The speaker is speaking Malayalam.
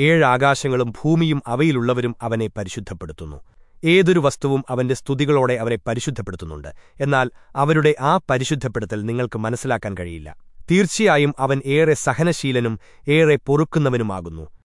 ഏഴാകാശങ്ങളും ഭൂമിയും അവയിലുള്ളവരും അവനെ പരിശുദ്ധപ്പെടുത്തുന്നു. ഏതൊരു വസ്തുവും അവന്റെ സ്തുതികളോടെ അവരെ പരിശുദ്ധപ്പെടുത്തുന്നുണ്ട്. എന്നാൽ അവരുടെ ആ പരിശുദ്ധപ്പെടുത്തൽ നിങ്ങൾക്ക് മനസ്സിലാക്കാൻ കഴിയില്ല. തീർച്ചയായും അവൻ ഏറെ സഹനശീലനും ഏറെ പൊറുക്കുന്നവനുമാകുന്നു.